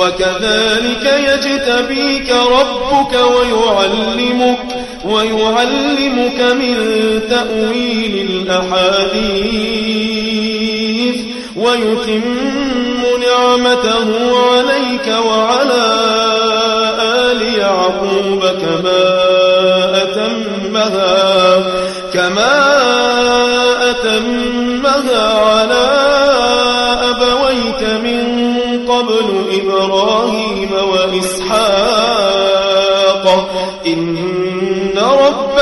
وكذلك يجتبيك ربك ويعلمك ويعلمك من تأويل الأحاديث ويتم نعمته عليك وعلى آل يعقوب كما أتمها كما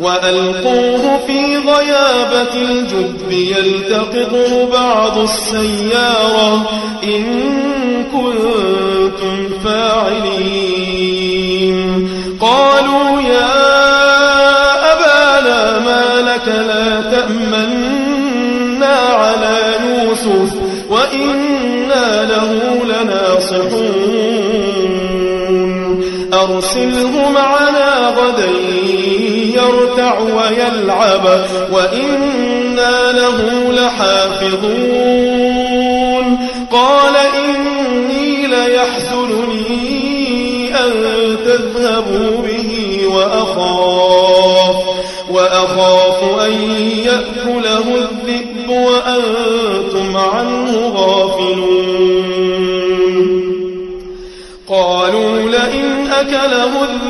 وألقوه في غيابة الجب يلتقطه بعض السيارة إن كنتم فاعلين. يرتع ويلعب وإنا له لحافظون. قال إني ليحزنني أن تذهبوا به وأخاف وأخاف أن يأكله الذئب وأنتم عنه غافلون. قالوا لئن أكله الذئب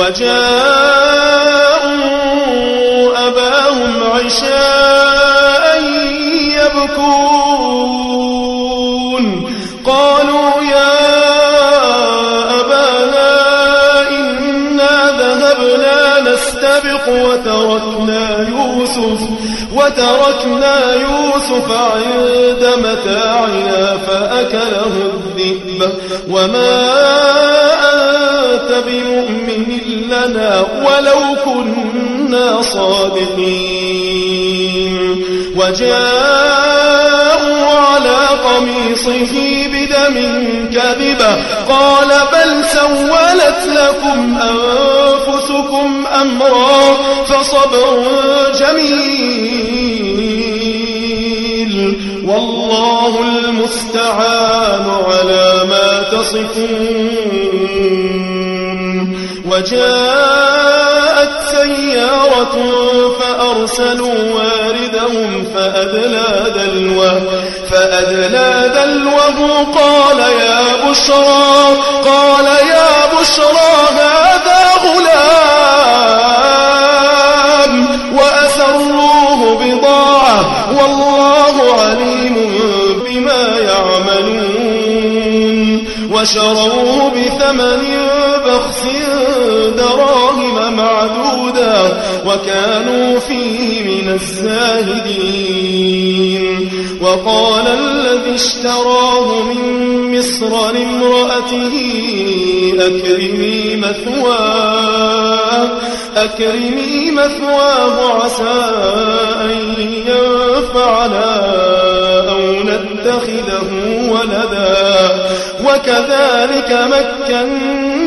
وجاءوا أباهم عشاء يبكون. قالوا يا أبانا إنا ذهبنا نستبق وتركنا يوسف وتركنا يوسف عند متاعنا فأكله الذئب. وما أنت لو كنا صادقين. وجاءوا على قميصه بدم كذبة قال بل سولت لكم أنفسكم أمرا فصبر جميل. والله المستعان على ما تصفون. وجاءت سيارة فأرسلوا واردهم فأدلى دلوه فأدلى دلوه قال يا بشرى قال يا بشرى هذا غلام وأسروه بضاعة والله عليم بما يعملون وشروه بثمن وكانوا فيه من الزاهدين. وقال الذي اشتراه من مصر لامرأته أكرمي مثواه أكرمي مثواه عسى أن ينفعنا أو نتخذه ولدا. وكذلك مكنا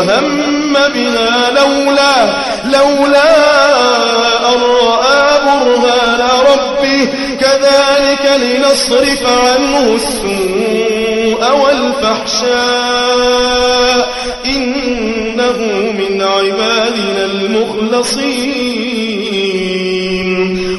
وهم بها لولا لولا أن رأى برهان ربه. كذلك لنصرف عنه السوء والفحشاء. إنه من عبادنا المخلصين.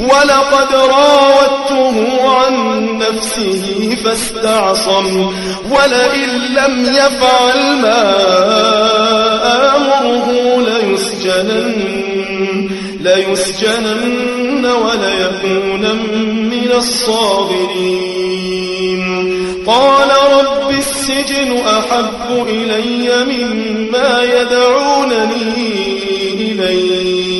ولقد راودته عن نفسه فاستعصم ولئن لم يفعل ما آمره ليسجنن, ليسجنن وليكون من الصاغرين. قال رب السجن أحب إلي مما يدعونني إليه.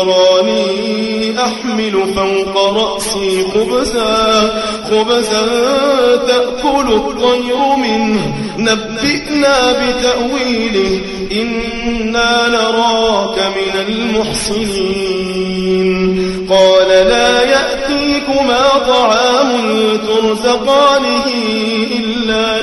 أراني أحمل فوق رأسي خبزا خبزا تأكل الطير منه. نبئنا بتأويله إنا نراك من المحسنين. قال لا يأتيكما طعام ترزقانه إلا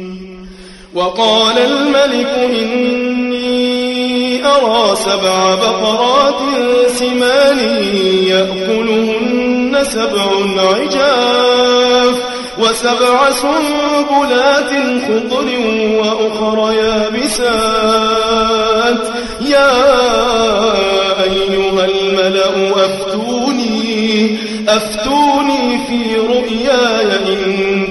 وقال الملك إني أرى سبع بقرات سمان يأكلهن سبع عجاف وسبع سنبلات خضر وأخر يابسات. يا أيها الملأ أفتوني أفتوني في رؤياي إن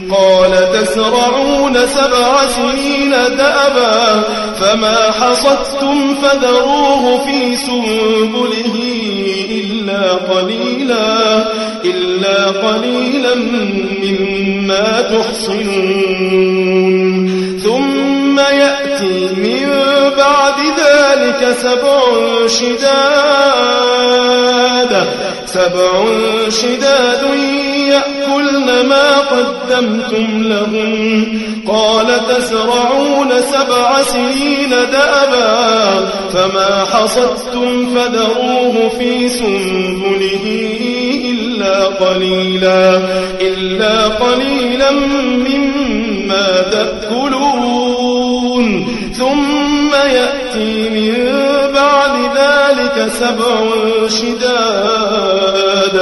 قال تسرعون سبع سنين دأبا فما حصدتم فذروه في سنبله إلا قليلا إلا قليلا مما تحصنون. ثم يأتي من بعد ذلك سبع شداد سبع شداد يأكلن ما قدمتم لهم. قال تسرعون سبع سنين دأبا فما حصدتم فذروه في سنبله إلا قليلا إلا قليلا مما تأكلون. ثم يأتي من ذلك سبع شداد.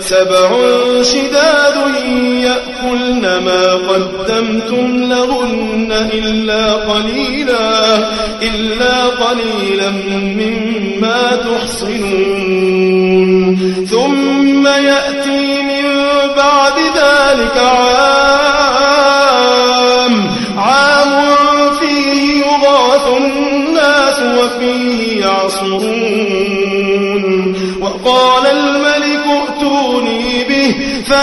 سبع شداد يأكلن ما قدمتم لهن إلا قليلا إلا قليلا مما تحصنون.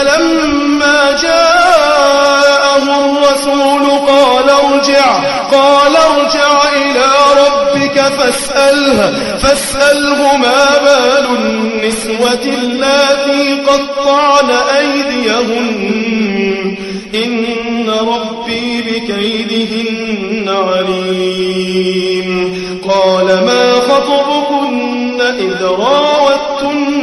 فلما جاءه الرسول قال ارجع قال ارجع إلى ربك فاسأله فاسأله ما بال النسوة اللاتي قطعن أيديهن؟ إن ربي بكيدهن عليم. قال ما خطبكن إذ راوتن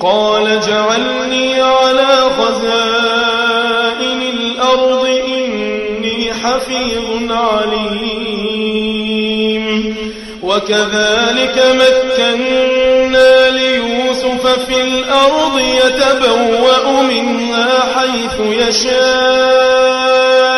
قال جعلني على خزائن الأرض إني حفيظ عليم. وكذلك مكنا ليوسف في الأرض يتبوأ منها حيث يشاء.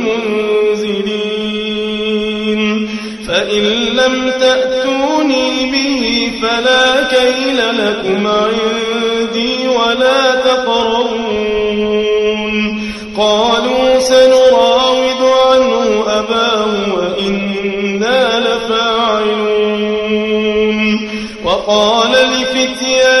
فإن لم تأتوني به فلا كيل لكم عندي ولا تقربون. قالوا سنراود عنه أباه وإنا لفاعلون. وقال لفتيانه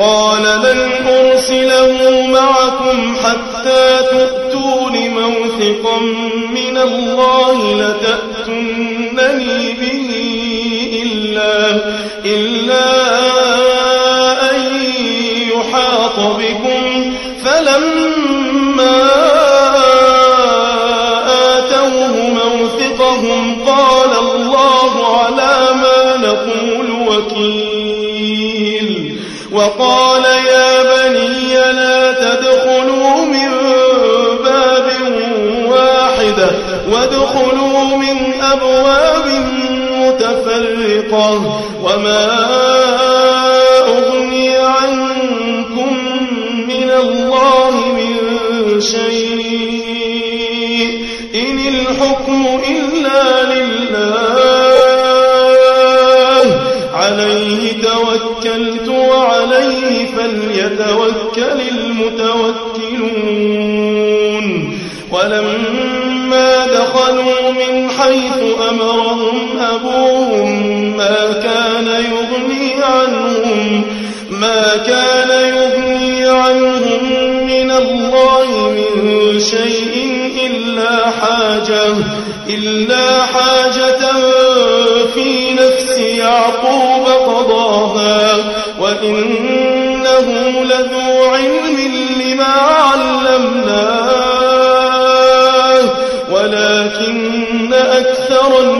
قال لن أرسله معكم حتى تؤتون موثقا من الله لتأتنني به إلا, إلا وقال يا بني لا تدخلوا من باب واحدة وادخلوا من أبواب متفرقة وما إلا حاجة في نفس يعقوب قضاها وإنه لذو علم لما علمناه ولكن أكثر الناس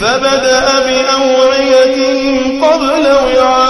فبدأ بأوعيتهم قبل وعاء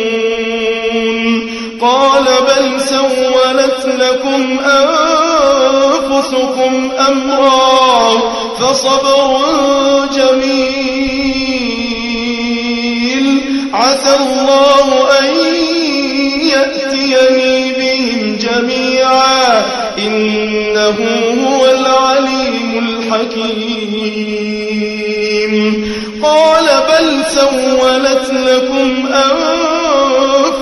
سولت لكم أنفسكم أمرا فصبر جميل. عسى الله أن يأتيني بهم جميعا. إنه هو العليم الحكيم. قال بل سولت لكم أنفسكم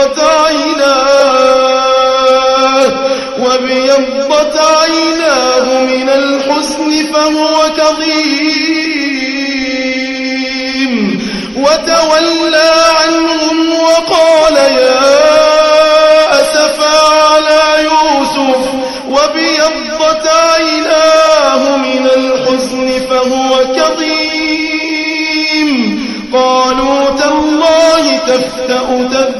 وبيضت عيناه عيناه من الحسن فهو كظيم. وتولى عنهم وقال يا أسفا على يوسف وبيضت عيناه من الحزن فهو كظيم. قالوا تالله تفتأ تذكر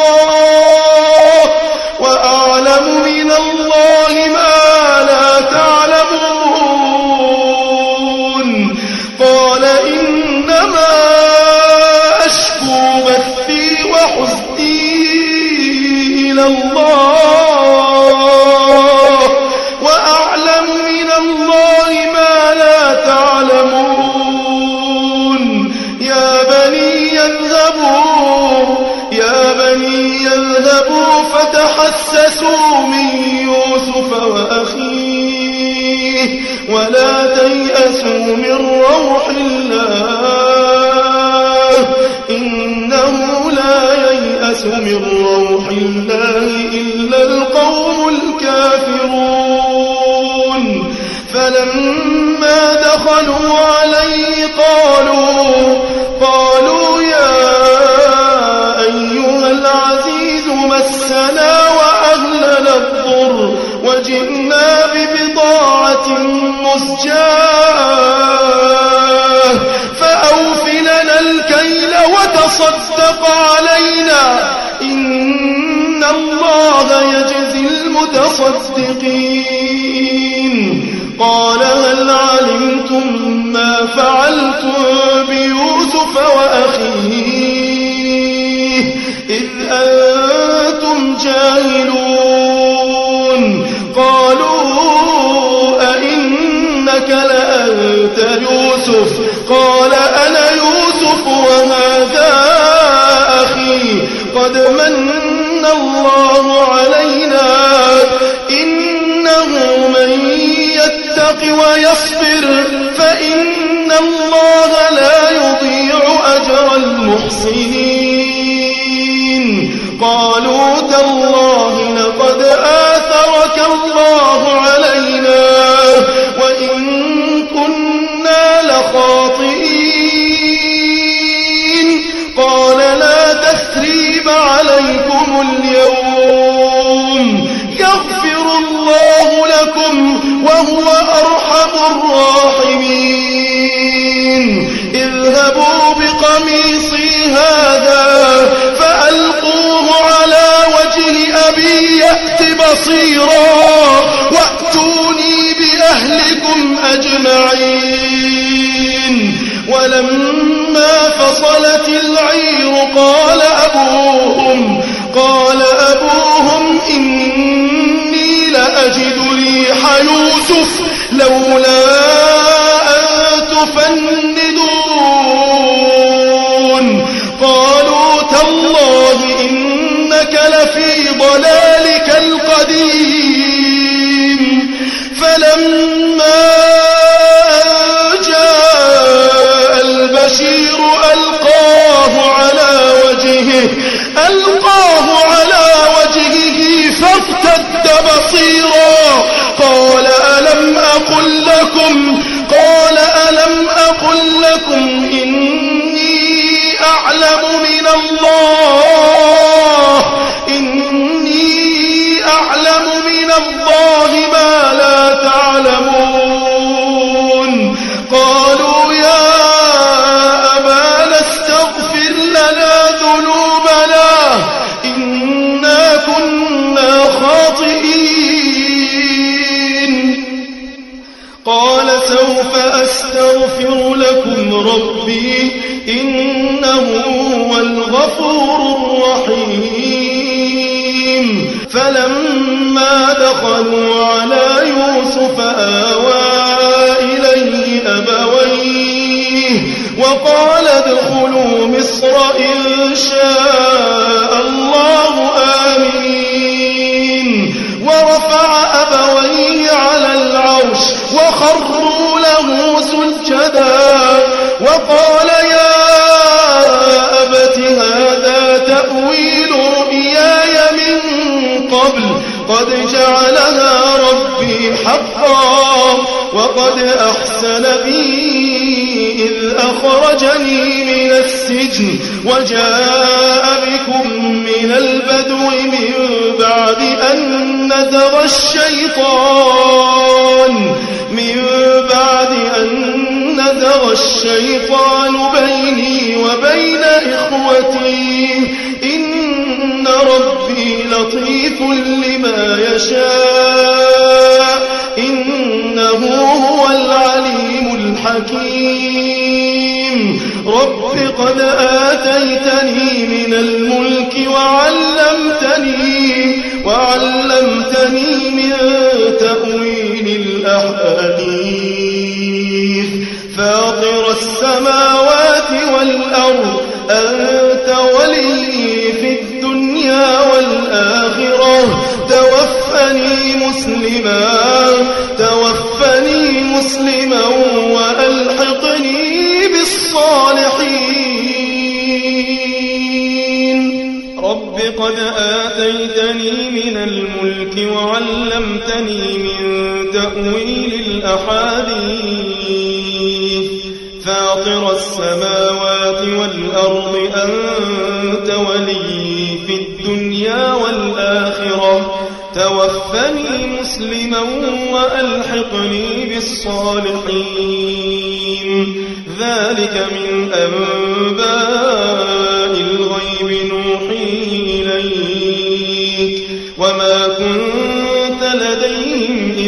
فعلتم بيوسف وأخيه إذ أنتم جاهلون. قالوا أئنك لأنت يوسف؟ قال قال أبوهم قال أبوهم إني لأجد ريح يوسف لولا أن تفندون دخلوا على يوسف آوى إليه أبويه وقال ادخلوا مصر إن شاء أخرجني من السجن وجاء بكم من البدو من بعد أن نزغ الشيطان من بعد أن نزغ الشيطان بيني وبين إخوتي. إن ربي لطيف لما يشاء. إنه هو العليم الحكيم. رب قد آتيتني من الملك وعلمتني وعلمتني من تأويل الأحاديث. فاطر السماوات والأرض أنت ولي في الدنيا والآخرة. توفني مسلما توفني مسلما وعلمتني من تأويل الأحاديث. فاطر السماوات والأرض أنت ولي في الدنيا والآخرة. توفني مسلما وألحقني بالصالحين. ذلك من أنباء